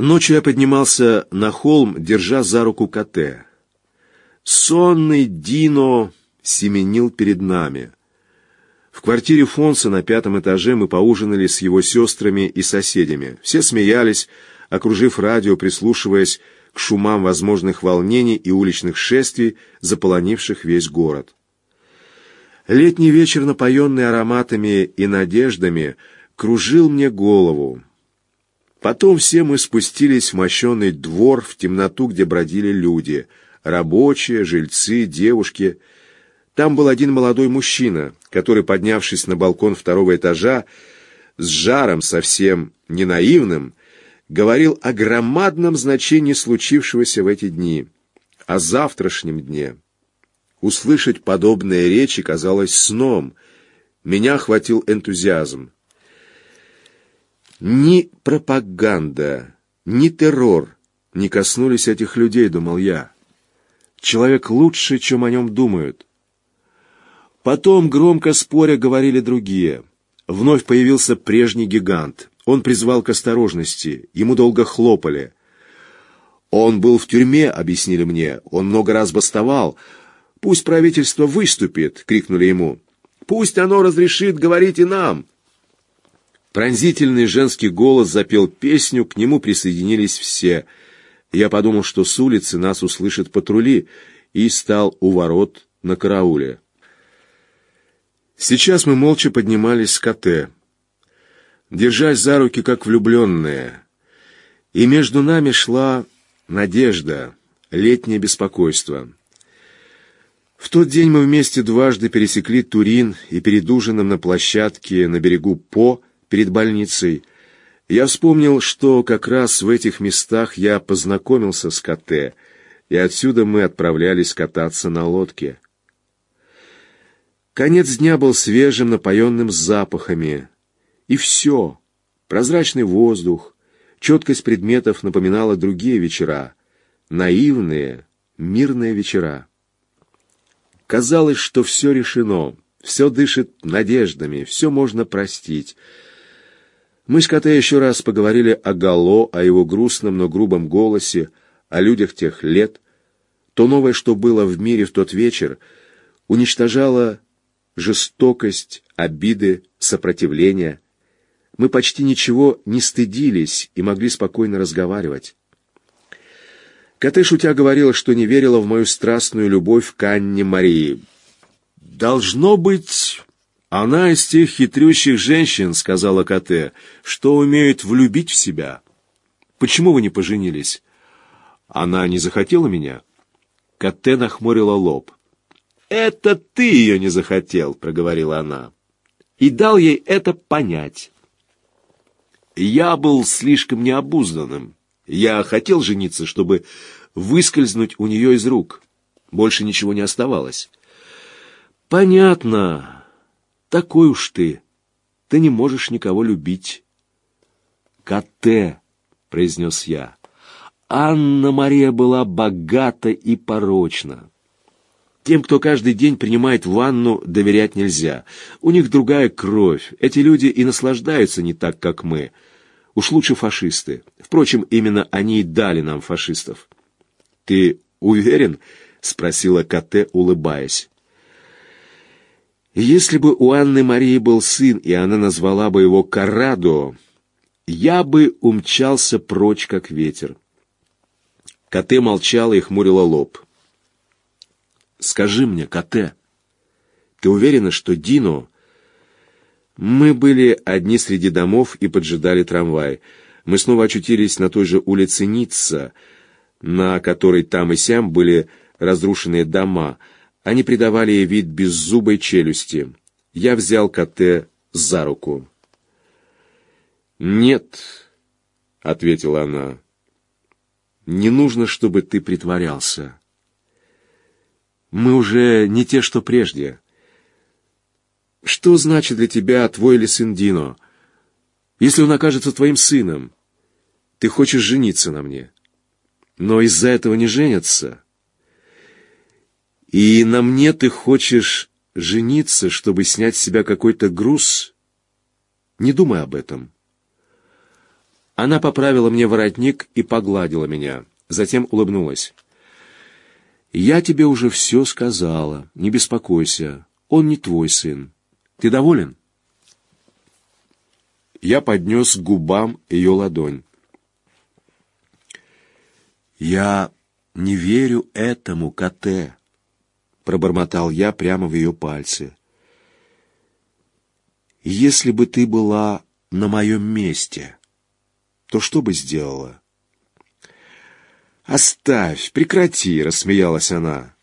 Ночью я поднимался на холм, держа за руку Коте. Сонный Дино семенил перед нами. В квартире Фонса на пятом этаже мы поужинали с его сестрами и соседями. Все смеялись, окружив радио, прислушиваясь к шумам возможных волнений и уличных шествий, заполонивших весь город. Летний вечер, напоенный ароматами и надеждами, кружил мне голову. Потом все мы спустились в мощенный двор, в темноту, где бродили люди, рабочие, жильцы, девушки. Там был один молодой мужчина, который, поднявшись на балкон второго этажа, с жаром совсем не наивным, говорил о громадном значении случившегося в эти дни, о завтрашнем дне. Услышать подобные речи казалось сном. Меня охватил энтузиазм. Ни пропаганда, ни террор не коснулись этих людей, думал я. Человек лучше, чем о нем думают. Потом, громко споря, говорили другие. Вновь появился прежний гигант. Он призвал к осторожности. Ему долго хлопали. «Он был в тюрьме», — объяснили мне. «Он много раз бастовал. Пусть правительство выступит», — крикнули ему. «Пусть оно разрешит говорить и нам». Пронзительный женский голос запел песню, к нему присоединились все. Я подумал, что с улицы нас услышат патрули, и стал у ворот на карауле. Сейчас мы молча поднимались с КТ, держась за руки, как влюбленные. И между нами шла надежда, летнее беспокойство. В тот день мы вместе дважды пересекли Турин и перед ужином на площадке на берегу По перед больницей, я вспомнил, что как раз в этих местах я познакомился с КТ, и отсюда мы отправлялись кататься на лодке. Конец дня был свежим, напоенным запахами. И все. Прозрачный воздух, четкость предметов напоминала другие вечера. Наивные, мирные вечера. Казалось, что все решено, все дышит надеждами, все можно простить — мы с Коте еще раз поговорили о Гало, о его грустном, но грубом голосе, о людях тех лет. То новое, что было в мире в тот вечер, уничтожало жестокость, обиды, сопротивление. Мы почти ничего не стыдились и могли спокойно разговаривать. Коте шутя говорила, что не верила в мою страстную любовь к Анне Марии. «Должно быть, «Она из тех хитрющих женщин, — сказала Кате, — что умеют влюбить в себя. Почему вы не поженились?» «Она не захотела меня?» Кате нахмурила лоб. «Это ты ее не захотел», — проговорила она. «И дал ей это понять». «Я был слишком необузданным. Я хотел жениться, чтобы выскользнуть у нее из рук. Больше ничего не оставалось». «Понятно». Такой уж ты. Ты не можешь никого любить. Кате, произнес я. Анна-Мария была богата и порочна. Тем, кто каждый день принимает ванну, доверять нельзя. У них другая кровь. Эти люди и наслаждаются не так, как мы. Уж лучше фашисты. Впрочем, именно они и дали нам фашистов. «Ты уверен?» — спросила Кате, улыбаясь. Если бы у Анны Марии был сын, и она назвала бы его Карадо, я бы умчался прочь, как ветер. Коте молчала и хмурила лоб. «Скажи мне, Коте, ты уверена, что Дино...» Мы были одни среди домов и поджидали трамвай. Мы снова очутились на той же улице Ницца, на которой там и сям были разрушенные дома — они придавали ей вид беззубой челюсти. Я взял Коте за руку. «Нет», — ответила она, — «не нужно, чтобы ты притворялся. Мы уже не те, что прежде. Что значит для тебя твой или сын Дино? Если он окажется твоим сыном, ты хочешь жениться на мне, но из-за этого не женятся». И на мне ты хочешь жениться, чтобы снять с себя какой-то груз? Не думай об этом. Она поправила мне воротник и погладила меня, затем улыбнулась. «Я тебе уже все сказала, не беспокойся, он не твой сын. Ты доволен?» Я поднес к губам ее ладонь. «Я не верю этому, Коте», — пробормотал я прямо в ее пальцы. «Если бы ты была на моем месте...» то что бы сделала? «Оставь, прекрати!» — рассмеялась она.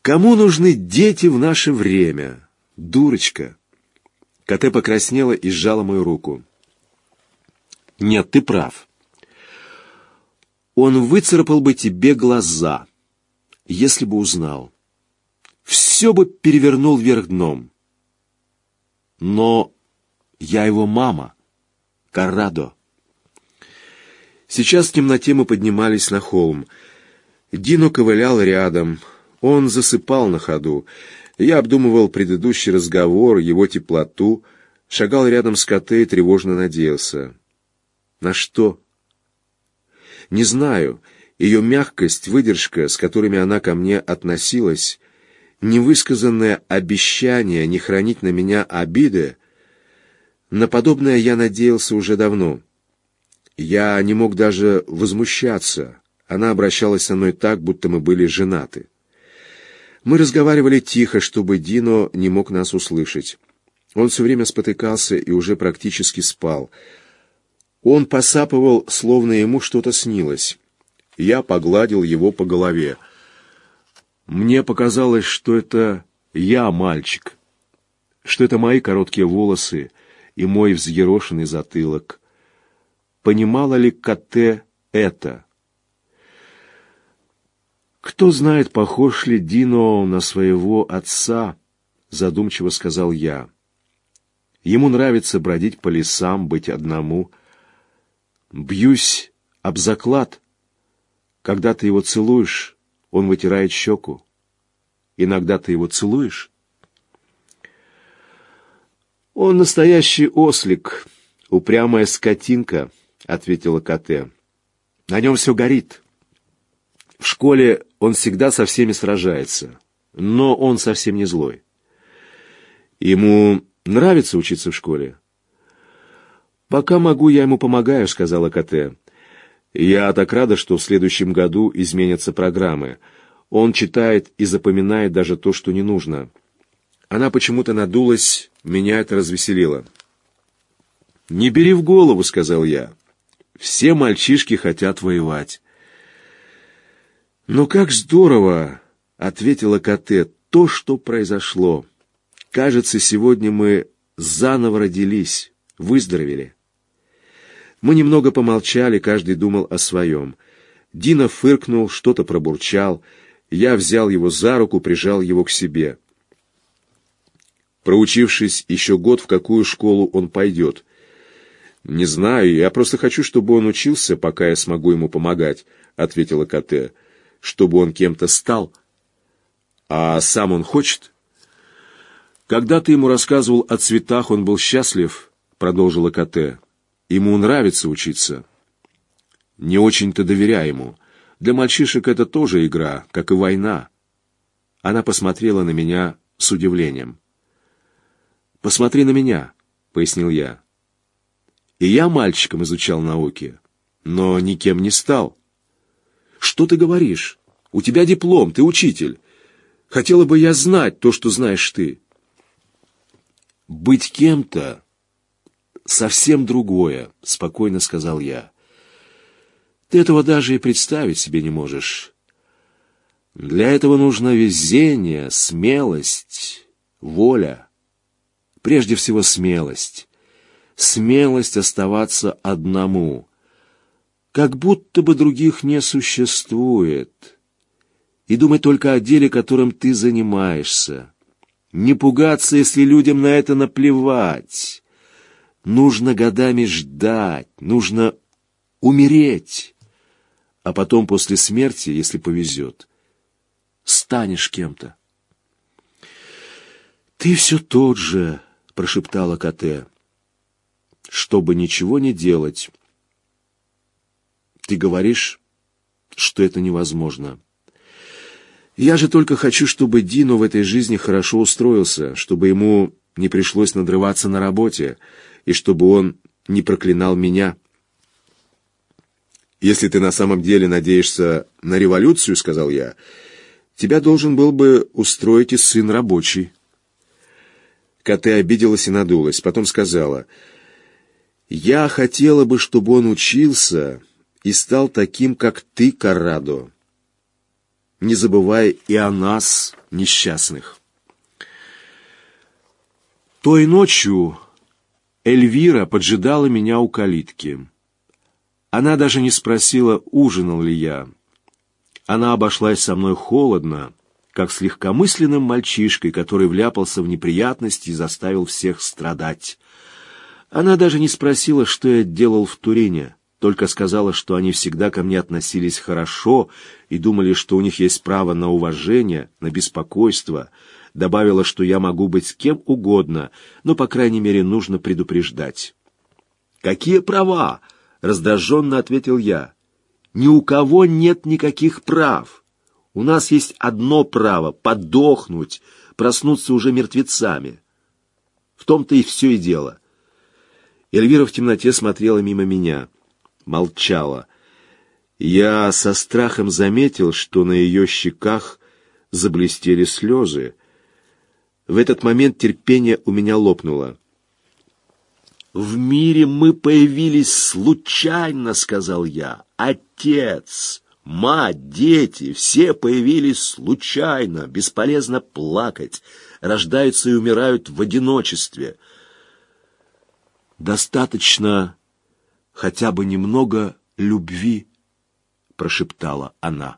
«Кому нужны дети в наше время? Дурочка!» Коте покраснела и сжала мою руку. «Нет, ты прав. Он выцарапал бы тебе глаза, если бы узнал. Все бы перевернул вверх дном. Но я его мама, Каррадо. Сейчас в темноте мы поднимались на холм. Дино ковылял рядом. Он засыпал на ходу. Я обдумывал предыдущий разговор, его теплоту, шагал рядом с Коте и тревожно надеялся. На что? Не знаю. Ее мягкость, выдержка, с которыми она ко мне относилась, невысказанное обещание не хранить на меня обиды, на подобное я надеялся уже давно. Я не мог даже возмущаться. Она обращалась со мной так, будто мы были женаты. Мы разговаривали тихо, чтобы Дино не мог нас услышать. Он все время спотыкался и уже практически спал. Он посапывал, словно ему что-то снилось. Я погладил его по голове. Мне показалось, что это я мальчик, что это мои короткие волосы и мой взъерошенный затылок понимала ли Кате это. «Кто знает, похож ли Дино на своего отца», — задумчиво сказал я. «Ему нравится бродить по лесам, быть одному. Бьюсь об заклад. Когда ты его целуешь, он вытирает щеку. Иногда ты его целуешь». «Он настоящий ослик, упрямая скотинка», ответила Кате. На нем все горит. В школе он всегда со всеми сражается, но он совсем не злой. Ему нравится учиться в школе? «Пока могу, я ему помогаю», — сказала Кате. «Я так рада, что в следующем году изменятся программы. Он читает и запоминает даже то, что не нужно». Она почему-то надулась, меня это развеселило. «Не бери в голову», — сказал я. Все мальчишки хотят воевать. «Ну как здорово!» — ответила Кате. «То, что произошло. Кажется, сегодня мы заново родились, выздоровели». Мы немного помолчали, каждый думал о своем. Дина фыркнул, что-то пробурчал. Я взял его за руку, прижал его к себе. Проучившись еще год, в какую школу он пойдет — «Не знаю, я просто хочу, чтобы он учился, пока я смогу ему помогать», — ответила Кате. «Чтобы он кем-то стал». «А сам он хочет?» «Когда ты ему рассказывал о цветах, он был счастлив», — продолжила Кате. «Ему нравится учиться». «Не очень-то доверяй ему. Для мальчишек это тоже игра, как и война». Она посмотрела на меня с удивлением. «Посмотри на меня», — пояснил я. И я мальчиком изучал науки, но никем не стал. Что ты говоришь? У тебя диплом, ты учитель. Хотела бы я знать то, что знаешь ты. Быть кем-то совсем другое, спокойно сказал я. Ты этого даже и представить себе не можешь. Для этого нужно везение, смелость, воля. Прежде всего смелость смелость оставаться одному, как будто бы других не существует, и думать только о деле, которым ты занимаешься. Не пугаться, если людям на это наплевать. Нужно годами ждать, нужно умереть, а потом после смерти, если повезет, станешь кем-то. «Ты все тот же», — прошептала Кате чтобы ничего не делать. Ты говоришь, что это невозможно. Я же только хочу, чтобы Дино в этой жизни хорошо устроился, чтобы ему не пришлось надрываться на работе, и чтобы он не проклинал меня. «Если ты на самом деле надеешься на революцию, — сказал я, — тебя должен был бы устроить и сын рабочий». Коте обиделась и надулась, потом сказала, «Я хотела бы, чтобы он учился и стал таким, как ты, Каррадо, не забывая и о нас, несчастных». Той ночью Эльвира поджидала меня у калитки. Она даже не спросила, ужинал ли я. Она обошлась со мной холодно, как с легкомысленным мальчишкой, который вляпался в неприятности и заставил всех страдать. Она даже не спросила, что я делал в Турине, только сказала, что они всегда ко мне относились хорошо и думали, что у них есть право на уважение, на беспокойство. Добавила, что я могу быть с кем угодно, но, по крайней мере, нужно предупреждать. «Какие права?» — раздраженно ответил я. «Ни у кого нет никаких прав». У нас есть одно право — подохнуть, проснуться уже мертвецами. В том-то и все и дело. Эльвира в темноте смотрела мимо меня, молчала. Я со страхом заметил, что на ее щеках заблестели слезы. В этот момент терпение у меня лопнуло. «В мире мы появились случайно», — сказал я. «Отец!» Мать, дети, все появились случайно, бесполезно плакать, рождаются и умирают в одиночестве. Достаточно хотя бы немного любви, прошептала она.